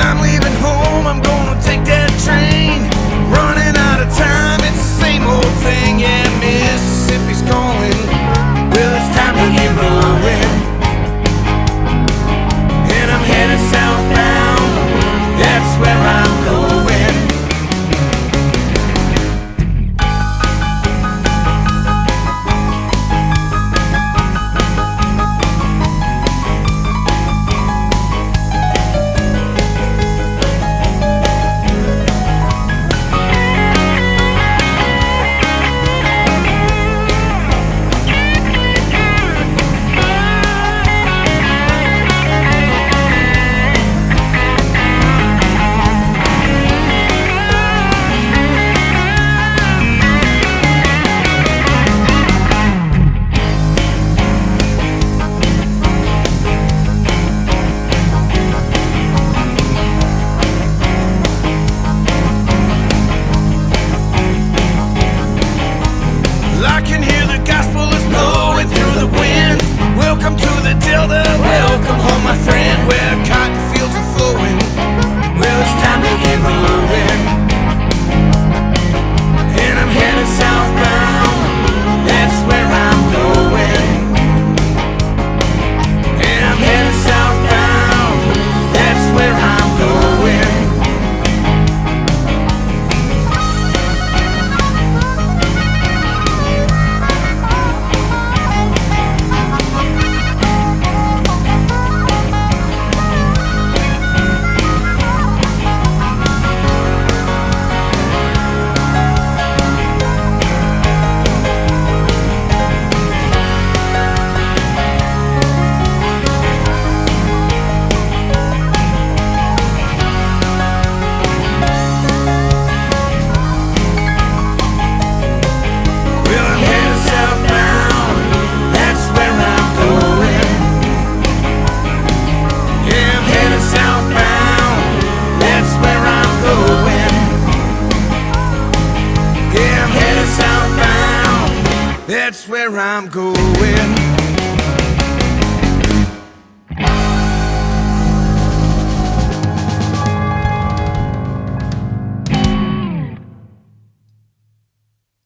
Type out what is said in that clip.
I'm leaving. That's where I'm going.